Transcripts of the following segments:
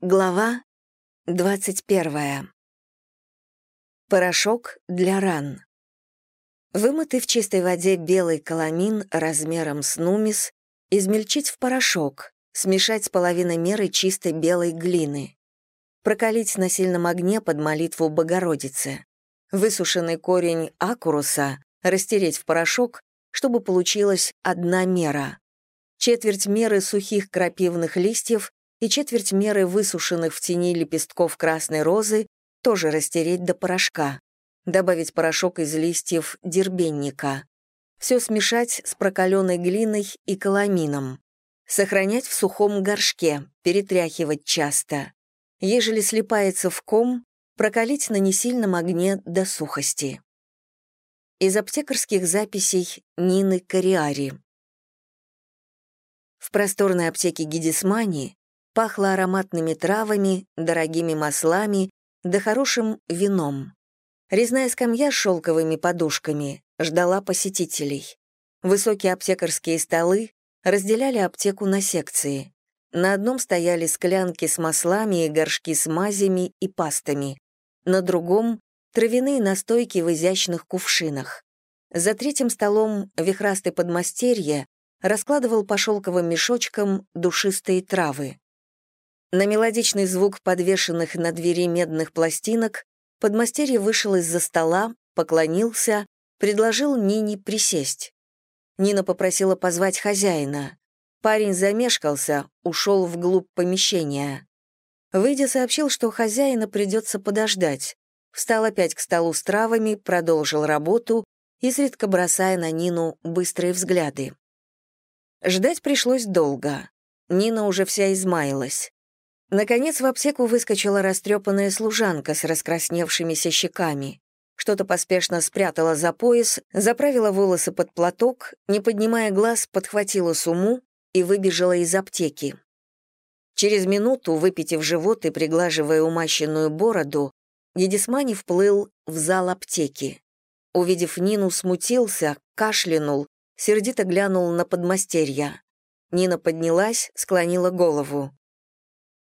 Глава 21. Порошок для ран. Вымытый в чистой воде белый каламин размером с нумис, измельчить в порошок, смешать с половиной меры чистой белой глины. Прокалить на сильном огне под молитву Богородицы. Высушенный корень акуруса растереть в порошок, чтобы получилась одна мера. Четверть меры сухих крапивных листьев и четверть меры высушенных в тени лепестков красной розы тоже растереть до порошка. Добавить порошок из листьев дербенника. Все смешать с прокаленной глиной и каламином. Сохранять в сухом горшке, перетряхивать часто. Ежели слипается в ком, прокалить на несильном огне до сухости. Из аптекарских записей Нины Кориари. В просторной аптеке Гедисмани пахло ароматными травами, дорогими маслами да хорошим вином. Резная скамья с шелковыми подушками ждала посетителей. Высокие аптекарские столы разделяли аптеку на секции. На одном стояли склянки с маслами и горшки с мазями и пастами. На другом — травяные настойки в изящных кувшинах. За третьим столом вихрастый подмастерье раскладывал по шелковым мешочкам душистые травы. На мелодичный звук подвешенных на двери медных пластинок подмастерье вышел из-за стола, поклонился, предложил Нине присесть. Нина попросила позвать хозяина. Парень замешкался, ушел вглубь помещения. Выйдя, сообщил, что хозяина придется подождать. Встал опять к столу с травами, продолжил работу, изредка бросая на Нину быстрые взгляды. Ждать пришлось долго. Нина уже вся измаялась. Наконец в аптеку выскочила растрепанная служанка с раскрасневшимися щеками. Что-то поспешно спрятала за пояс, заправила волосы под платок, не поднимая глаз, подхватила суму и выбежала из аптеки. Через минуту, выпитив живот и приглаживая умащенную бороду, Едисмани вплыл в зал аптеки. Увидев Нину, смутился, кашлянул, сердито глянул на подмастерья. Нина поднялась, склонила голову.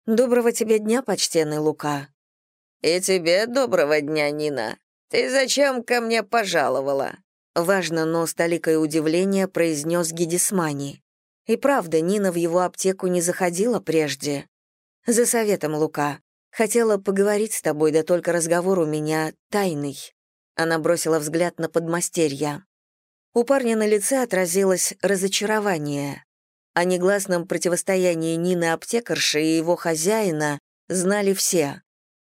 «Доброго тебе дня, почтенный Лука». «И тебе доброго дня, Нина. Ты зачем ко мне пожаловала?» Важно, но с толикой удивления произнес Гедисмани. И правда, Нина в его аптеку не заходила прежде. «За советом, Лука. Хотела поговорить с тобой, да только разговор у меня тайный». Она бросила взгляд на подмастерья. У парня на лице отразилось разочарование. О негласном противостоянии Нины аптекарши и его хозяина знали все.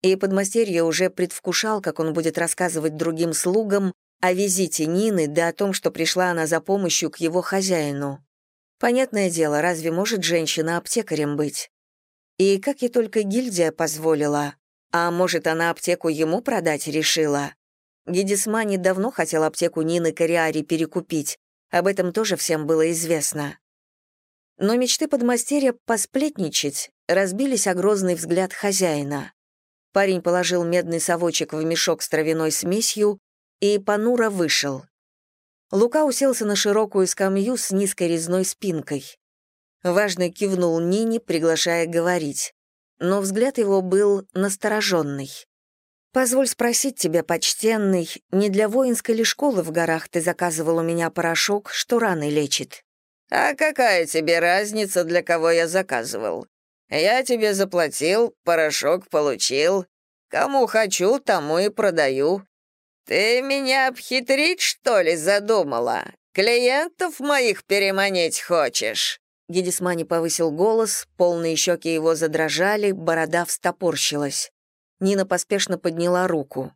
И подмастерье уже предвкушал, как он будет рассказывать другим слугам о визите Нины, да о том, что пришла она за помощью к его хозяину. Понятное дело, разве может женщина аптекарем быть? И как ей только гильдия позволила, а может, она аптеку ему продать решила? Гедисмани давно хотел аптеку Нины Кориари перекупить, об этом тоже всем было известно. Но мечты подмастерья посплетничать разбились о грозный взгляд хозяина. Парень положил медный совочек в мешок с травяной смесью и понуро вышел. Лука уселся на широкую скамью с низкой резной спинкой. Важно кивнул Нине, приглашая говорить. Но взгляд его был настороженный. «Позволь спросить тебя, почтенный, не для воинской ли школы в горах ты заказывал у меня порошок, что раны лечит?» «А какая тебе разница, для кого я заказывал? Я тебе заплатил, порошок получил. Кому хочу, тому и продаю. Ты меня обхитрить, что ли, задумала? Клиентов моих переманить хочешь?» Гедисмани повысил голос, полные щеки его задрожали, борода встопорщилась. Нина поспешно подняла руку.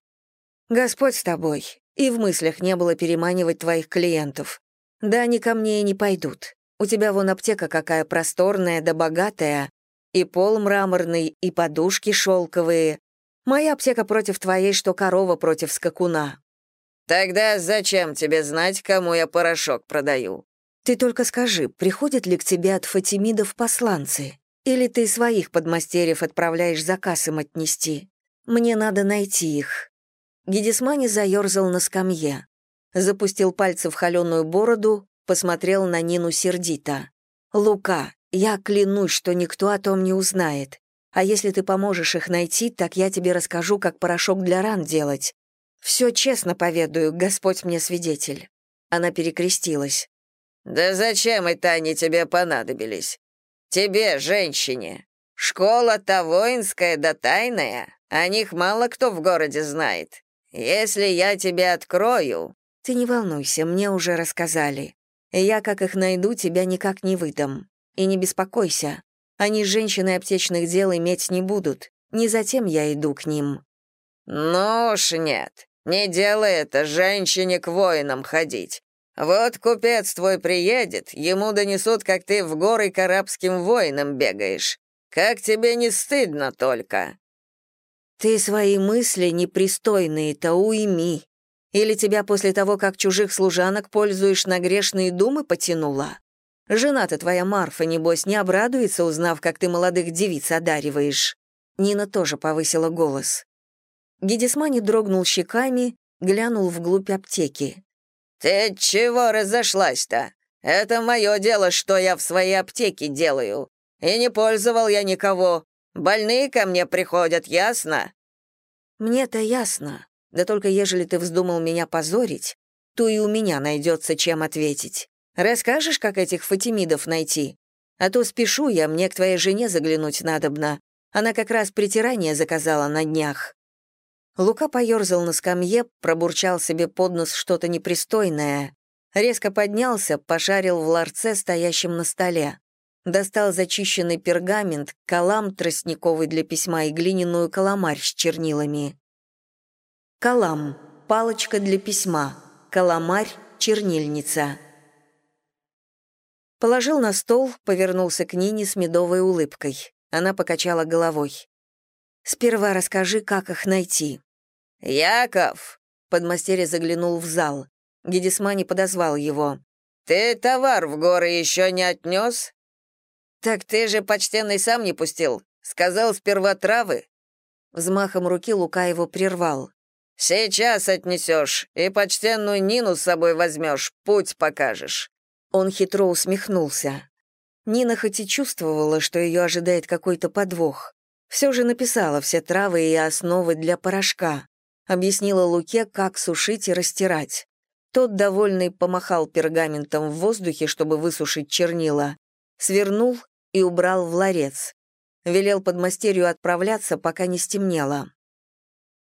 «Господь с тобой, и в мыслях не было переманивать твоих клиентов. Да они ко мне и не пойдут. У тебя вон аптека какая просторная да богатая, и пол мраморный, и подушки шелковые. Моя аптека против твоей, что корова против скакуна». «Тогда зачем тебе знать, кому я порошок продаю?» «Ты только скажи, приходят ли к тебе от Фатимидов посланцы? Или ты своих подмастерьев отправляешь заказ им отнести? Мне надо найти их». Гедисмани заерзал на скамье запустил пальцы в холеную бороду, посмотрел на Нину сердито. «Лука, я клянусь, что никто о том не узнает. А если ты поможешь их найти, так я тебе расскажу, как порошок для ран делать. Все честно поведаю, Господь мне свидетель». Она перекрестилась. «Да зачем это они тебе понадобились? Тебе, женщине. Школа-то воинская да тайная, о них мало кто в городе знает. Если я тебе открою...» «Ты не волнуйся, мне уже рассказали. Я, как их найду, тебя никак не выдам. И не беспокойся. Они женщины аптечных дел иметь не будут. Не затем я иду к ним». «Ну уж нет. Не делай это женщине к воинам ходить. Вот купец твой приедет, ему донесут, как ты в горы к арабским воинам бегаешь. Как тебе не стыдно только?» «Ты свои мысли непристойные-то уйми. Или тебя после того, как чужих служанок пользуешь, на грешные думы потянула? Жена-то твоя Марфа, небось, не обрадуется, узнав, как ты молодых девиц одариваешь». Нина тоже повысила голос. Гедисмани дрогнул щеками, глянул вглубь аптеки. «Ты чего разошлась-то? Это мое дело, что я в своей аптеке делаю. И не пользовал я никого. Больные ко мне приходят, ясно?» «Мне-то ясно. Да только ежели ты вздумал меня позорить, то и у меня найдется чем ответить. Расскажешь, как этих фатимидов найти? А то спешу я, мне к твоей жене заглянуть надобно. Она как раз притирание заказала на днях». Лука поерзал на скамье, пробурчал себе под нос что-то непристойное, резко поднялся, пошарил в ларце, стоящем на столе. Достал зачищенный пергамент, калам тростниковый для письма и глиняную каламарь с чернилами. Калам — палочка для письма, каламарь — чернильница. Положил на стол, повернулся к Нине с медовой улыбкой. Она покачала головой. «Сперва расскажи, как их найти». «Яков!» — подмастерье заглянул в зал. Гедисмани подозвал его. «Ты товар в горы еще не отнес?» «Так ты же, почтенный, сам не пустил. Сказал сперва травы». Взмахом руки Лука его прервал. «Сейчас отнесешь, и почтенную Нину с собой возьмешь, путь покажешь». Он хитро усмехнулся. Нина хоть и чувствовала, что ее ожидает какой-то подвох, все же написала все травы и основы для порошка, объяснила Луке, как сушить и растирать. Тот, довольный, помахал пергаментом в воздухе, чтобы высушить чернила, свернул и убрал в ларец. Велел подмастерью отправляться, пока не стемнело.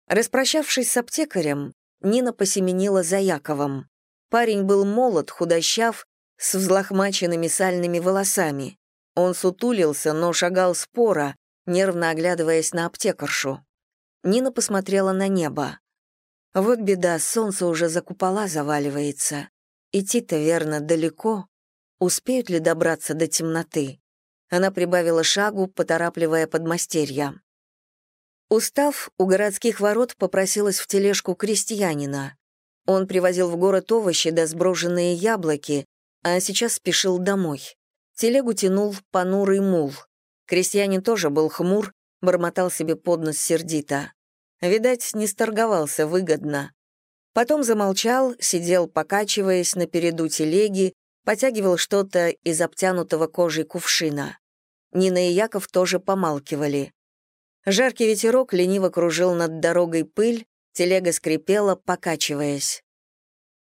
Распрощавшись с аптекарем, Нина посеменила за Яковом. Парень был молод, худощав, с взлохмаченными сальными волосами. Он сутулился, но шагал споро, нервно оглядываясь на аптекаршу. Нина посмотрела на небо. Вот беда, солнце уже за купола заваливается. Идти-то, верно, далеко. Успеют ли добраться до темноты? Она прибавила шагу, поторапливая подмастерья. Устав, у городских ворот попросилась в тележку крестьянина. Он привозил в город овощи да сброшенные яблоки, а сейчас спешил домой. Телегу тянул понурый мул. Крестьянин тоже был хмур, бормотал себе под нос сердито. Видать, не сторговался выгодно. Потом замолчал, сидел, покачиваясь на переду телеги, потягивал что-то из обтянутого кожей кувшина. Нина и Яков тоже помалкивали. Жаркий ветерок лениво кружил над дорогой пыль, телега скрипела, покачиваясь.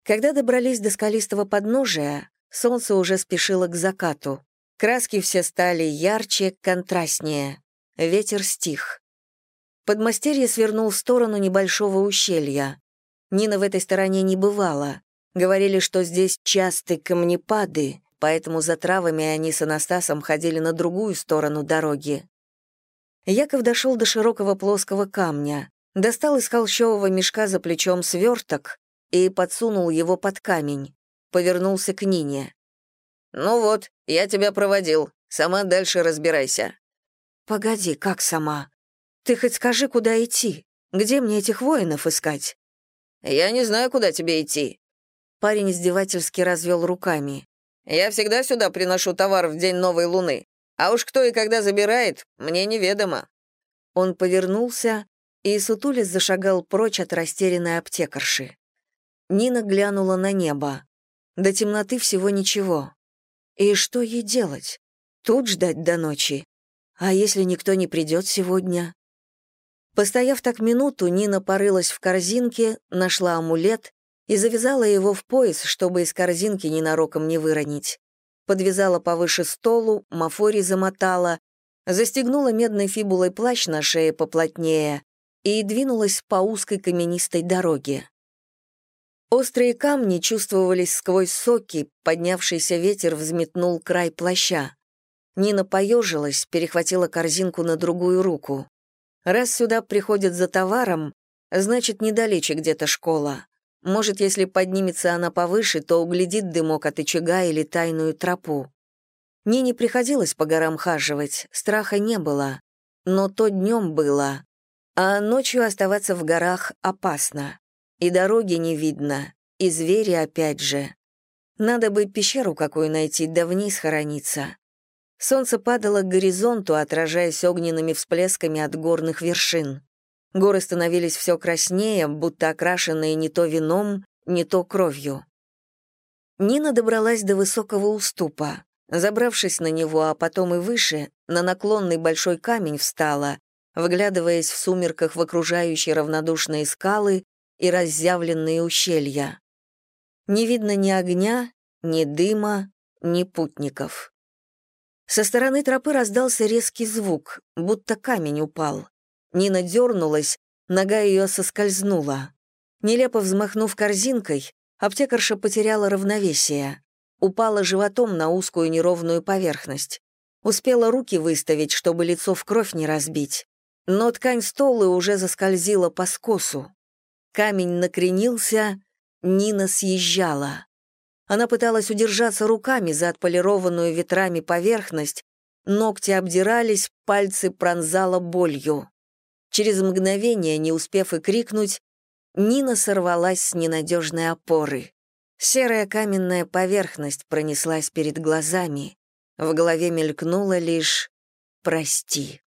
Когда добрались до скалистого подножия, солнце уже спешило к закату. Краски все стали ярче, контрастнее. Ветер стих. Подмастерье свернул в сторону небольшого ущелья. Нина в этой стороне не бывала. Говорили, что здесь часты камнепады, поэтому за травами они с Анастасом ходили на другую сторону дороги. Яков дошел до широкого плоского камня, достал из холщового мешка за плечом сверток и подсунул его под камень. Повернулся к Нине. «Ну вот, я тебя проводил. Сама дальше разбирайся». «Погоди, как сама? Ты хоть скажи, куда идти? Где мне этих воинов искать?» «Я не знаю, куда тебе идти». Парень издевательски развел руками. «Я всегда сюда приношу товар в день новой луны. А уж кто и когда забирает, мне неведомо». Он повернулся, и Сутулис зашагал прочь от растерянной аптекарши. Нина глянула на небо. До темноты всего ничего. И что ей делать? Тут ждать до ночи? А если никто не придет сегодня? Постояв так минуту, Нина порылась в корзинке, нашла амулет и завязала его в пояс, чтобы из корзинки ненароком не выронить. Подвязала повыше столу, мафори замотала, застегнула медной фибулой плащ на шее поплотнее и двинулась по узкой каменистой дороге. Острые камни чувствовались сквозь соки, поднявшийся ветер взметнул край плаща. Нина поежилась, перехватила корзинку на другую руку. Раз сюда приходят за товаром, значит, недалече где-то школа. Может, если поднимется она повыше, то углядит дымок от очага или тайную тропу. Нине приходилось по горам хаживать, страха не было. Но то днем было. А ночью оставаться в горах опасно. И дороги не видно, и звери опять же. Надо бы пещеру какую найти, да вниз хорониться. Солнце падало к горизонту, отражаясь огненными всплесками от горных вершин. Горы становились все краснее, будто окрашенные не то вином, не то кровью. Нина добралась до высокого уступа. Забравшись на него, а потом и выше, на наклонный большой камень встала, вглядываясь в сумерках в окружающие равнодушные скалы и разъявленные ущелья. Не видно ни огня, ни дыма, ни путников. Со стороны тропы раздался резкий звук, будто камень упал. Нина дернулась, нога ее соскользнула. Нелепо взмахнув корзинкой, аптекарша потеряла равновесие. Упала животом на узкую неровную поверхность. Успела руки выставить, чтобы лицо в кровь не разбить. Но ткань столы уже заскользила по скосу. Камень накренился, Нина съезжала. Она пыталась удержаться руками за отполированную ветрами поверхность, ногти обдирались, пальцы пронзала болью. Через мгновение, не успев и крикнуть, Нина сорвалась с ненадежной опоры. Серая каменная поверхность пронеслась перед глазами. В голове мелькнуло лишь «Прости».